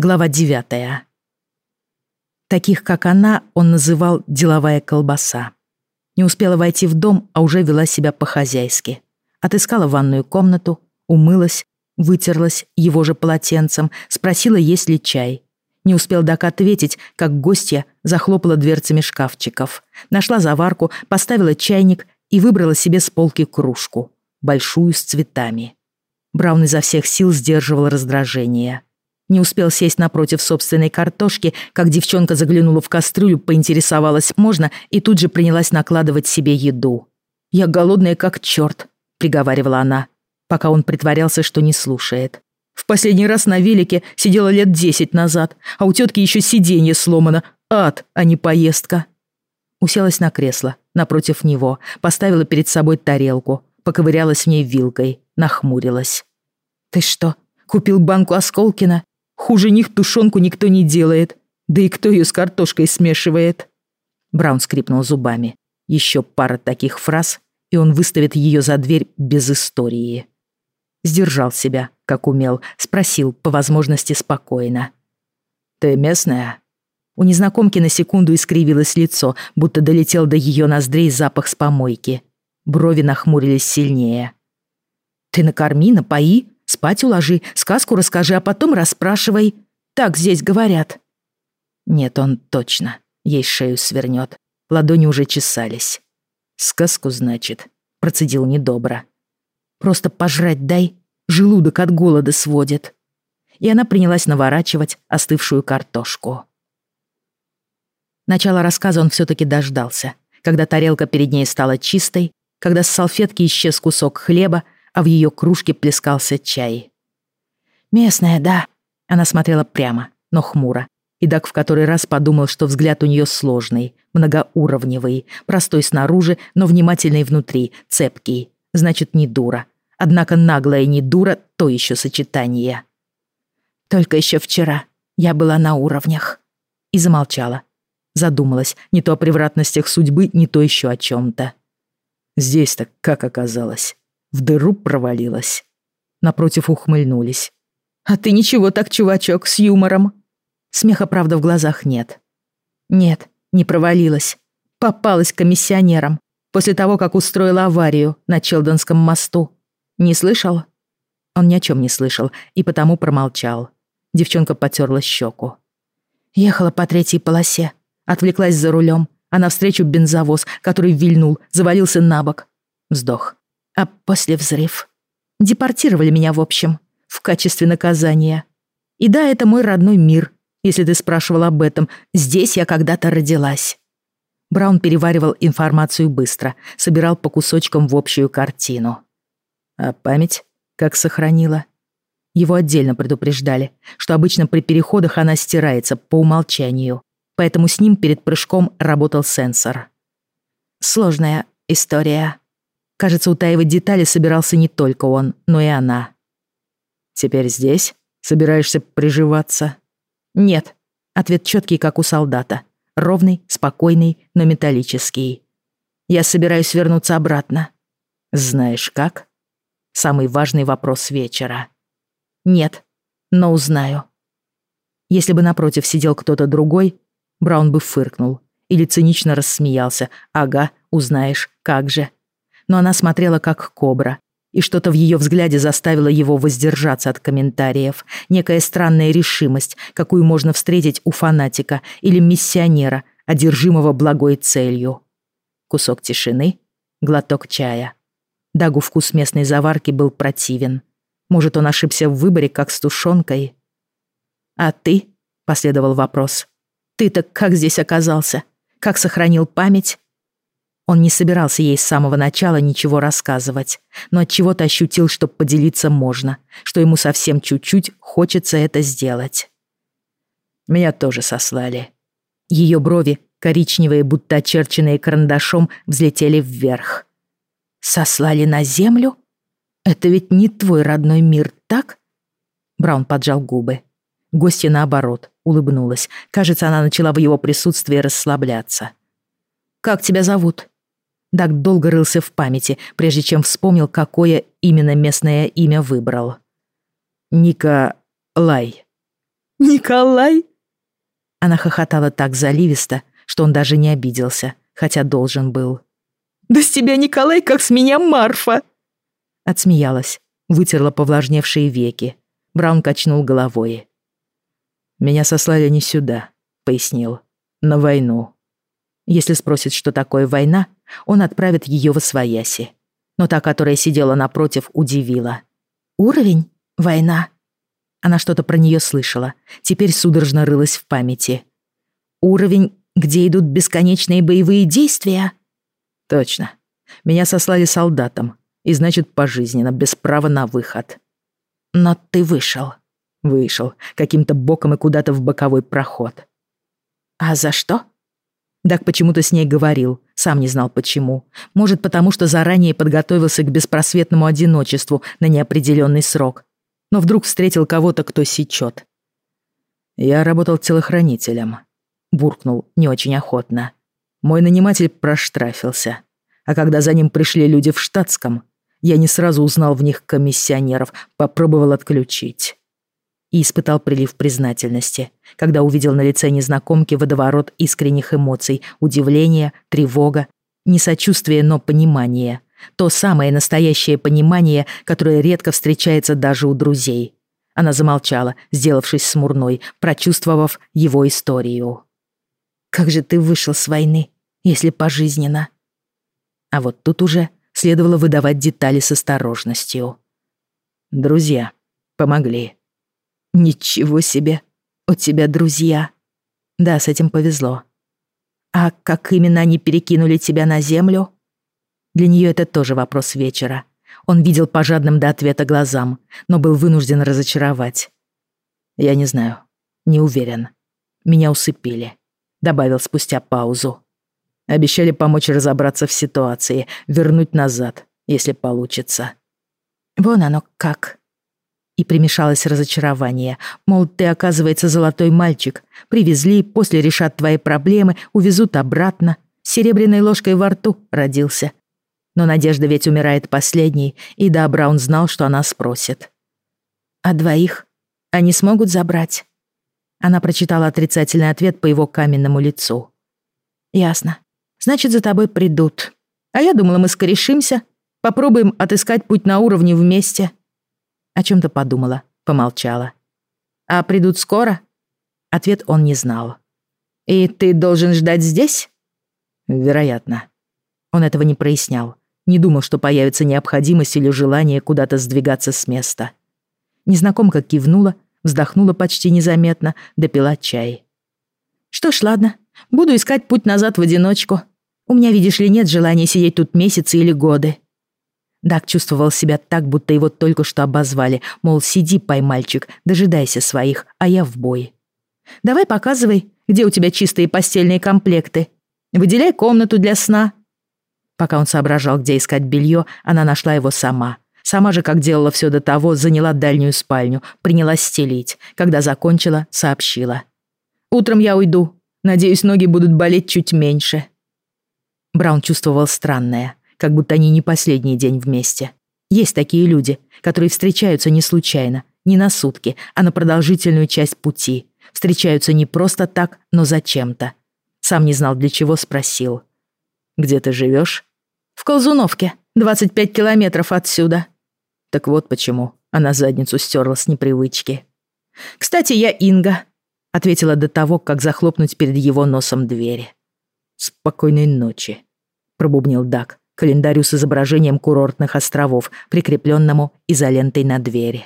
Глава девятая. Таких, как она, он называл «деловая колбаса». Не успела войти в дом, а уже вела себя по-хозяйски. Отыскала ванную комнату, умылась, вытерлась его же полотенцем, спросила, есть ли чай. Не успел Дак ответить, как гостья захлопала дверцами шкафчиков. Нашла заварку, поставила чайник и выбрала себе с полки кружку, большую с цветами. Браун изо всех сил сдерживал раздражение. Не успел сесть напротив собственной картошки, как девчонка заглянула в кастрюлю, поинтересовалась, можно, и тут же принялась накладывать себе еду. «Я голодная как черт», — приговаривала она, пока он притворялся, что не слушает. «В последний раз на велике сидела лет десять назад, а у тетки еще сиденье сломано. Ад, а не поездка». Уселась на кресло, напротив него, поставила перед собой тарелку, поковырялась в ней вилкой, нахмурилась. «Ты что, купил банку Осколкина Хуже них тушенку никто не делает. Да и кто ее с картошкой смешивает?» Браун скрипнул зубами. Еще пара таких фраз, и он выставит ее за дверь без истории. Сдержал себя, как умел, спросил, по возможности спокойно. «Ты местная?» У незнакомки на секунду искривилось лицо, будто долетел до ее ноздрей запах с помойки. Брови нахмурились сильнее. «Ты накорми, напои, Спать уложи, сказку расскажи, а потом расспрашивай. Так здесь говорят». Нет, он точно ей шею свернет. Ладони уже чесались. «Сказку, значит», — процедил недобро. «Просто пожрать дай, желудок от голода сводит». И она принялась наворачивать остывшую картошку. Начало рассказа он все-таки дождался, когда тарелка перед ней стала чистой, когда с салфетки исчез кусок хлеба, а в ее кружке плескался чай. «Местная, да?» Она смотрела прямо, но хмуро. И Дак в который раз подумал, что взгляд у нее сложный, многоуровневый, простой снаружи, но внимательный внутри, цепкий. Значит, не дура. Однако наглая не дура — то еще сочетание. «Только еще вчера я была на уровнях». И замолчала. Задумалась не то о превратностях судьбы, не то еще о чем-то. «Здесь-то как оказалось?» В дыру провалилась. Напротив ухмыльнулись. «А ты ничего так, чувачок, с юмором». Смеха, правда, в глазах нет. Нет, не провалилась. Попалась комиссионерам после того, как устроила аварию на Челдонском мосту. Не слышал? Он ни о чем не слышал и потому промолчал. Девчонка потерла щеку. Ехала по третьей полосе, отвлеклась за рулем, а навстречу бензовоз, который вильнул, завалился на бок. Вздох а после взрыв. Депортировали меня, в общем, в качестве наказания. И да, это мой родной мир, если ты спрашивал об этом. Здесь я когда-то родилась». Браун переваривал информацию быстро, собирал по кусочкам в общую картину. А память как сохранила? Его отдельно предупреждали, что обычно при переходах она стирается по умолчанию, поэтому с ним перед прыжком работал сенсор. Сложная история. Кажется, утаивать детали собирался не только он, но и она. «Теперь здесь? Собираешься приживаться?» «Нет». Ответ четкий, как у солдата. Ровный, спокойный, но металлический. «Я собираюсь вернуться обратно». «Знаешь как?» Самый важный вопрос вечера. «Нет, но узнаю». Если бы напротив сидел кто-то другой, Браун бы фыркнул или цинично рассмеялся. «Ага, узнаешь, как же» но она смотрела как кобра, и что-то в ее взгляде заставило его воздержаться от комментариев. Некая странная решимость, какую можно встретить у фанатика или миссионера, одержимого благой целью. Кусок тишины, глоток чая. Дагу вкус местной заварки был противен. Может, он ошибся в выборе, как с тушенкой? «А ты?» — последовал вопрос. «Ты-то как здесь оказался? Как сохранил память? Он не собирался ей с самого начала ничего рассказывать, но от чего то ощутил, что поделиться можно, что ему совсем чуть-чуть хочется это сделать. Меня тоже сослали. Ее брови, коричневые, будто очерченные карандашом, взлетели вверх. «Сослали на землю? Это ведь не твой родной мир, так?» Браун поджал губы. Гостья, наоборот, улыбнулась. Кажется, она начала в его присутствии расслабляться. «Как тебя зовут?» Даг долго рылся в памяти, прежде чем вспомнил, какое именно местное имя выбрал. Ника Лай. Николай?» Она хохотала так заливисто, что он даже не обиделся, хотя должен был. «Да с тебя, Николай, как с меня Марфа!» Отсмеялась, вытерла повлажневшие веки. Браун качнул головой. «Меня сослали не сюда», — пояснил. «На войну». Если спросит, что такое война, он отправит ее в Освояси. Но та, которая сидела напротив, удивила. «Уровень? Война?» Она что-то про нее слышала. Теперь судорожно рылась в памяти. «Уровень, где идут бесконечные боевые действия?» «Точно. Меня сослали солдатом. И значит, пожизненно, без права на выход». «Но ты вышел». «Вышел. Каким-то боком и куда-то в боковой проход». «А за что?» Дак почему-то с ней говорил, сам не знал почему. Может, потому что заранее подготовился к беспросветному одиночеству на неопределенный срок. Но вдруг встретил кого-то, кто сечет. «Я работал телохранителем», — буркнул не очень охотно. Мой наниматель проштрафился. А когда за ним пришли люди в штатском, я не сразу узнал в них комиссионеров, попробовал отключить и испытал прилив признательности, когда увидел на лице незнакомки водоворот искренних эмоций, удивления, тревога, не сочувствие, но понимание. То самое настоящее понимание, которое редко встречается даже у друзей. Она замолчала, сделавшись смурной, прочувствовав его историю. «Как же ты вышел с войны, если пожизненно?» А вот тут уже следовало выдавать детали с осторожностью. «Друзья помогли», Ничего себе. У тебя друзья. Да, с этим повезло. А как именно они перекинули тебя на землю? Для нее это тоже вопрос вечера. Он видел по жадным до ответа глазам, но был вынужден разочаровать. Я не знаю. Не уверен. Меня усыпили. Добавил спустя паузу. Обещали помочь разобраться в ситуации, вернуть назад, если получится. Вон оно как. И примешалось разочарование. Мол, ты, оказывается, золотой мальчик. Привезли, после решат твои проблемы, увезут обратно. С серебряной ложкой во рту родился. Но Надежда ведь умирает последней, и да, Браун знал, что она спросит. «А двоих? Они смогут забрать?» Она прочитала отрицательный ответ по его каменному лицу. «Ясно. Значит, за тобой придут. А я думала, мы скорешимся, попробуем отыскать путь на уровне вместе». О чем-то подумала, помолчала. «А придут скоро?» Ответ он не знал. «И ты должен ждать здесь?» «Вероятно». Он этого не прояснял. Не думал, что появится необходимость или желание куда-то сдвигаться с места. Незнакомка кивнула, вздохнула почти незаметно, допила чай. «Что ж, ладно. Буду искать путь назад в одиночку. У меня, видишь ли, нет желания сидеть тут месяцы или годы. Дак чувствовал себя так, будто его только что обозвали, мол, сиди, поймальчик, дожидайся своих, а я в бой. Давай показывай, где у тебя чистые постельные комплекты. Выделяй комнату для сна. Пока он соображал, где искать белье, она нашла его сама. Сама же, как делала все до того, заняла дальнюю спальню, принялась стелить. Когда закончила, сообщила. «Утром я уйду. Надеюсь, ноги будут болеть чуть меньше». Браун чувствовал странное как будто они не последний день вместе. Есть такие люди, которые встречаются не случайно, не на сутки, а на продолжительную часть пути. Встречаются не просто так, но зачем-то. Сам не знал, для чего спросил. «Где ты живешь?» «В Колзуновке, 25 километров отсюда». Так вот почему она задницу стерла с непривычки. «Кстати, я Инга», — ответила до того, как захлопнуть перед его носом двери. «Спокойной ночи», — пробубнил Дак, календарю с изображением курортных островов, прикрепленному изолентой на двери.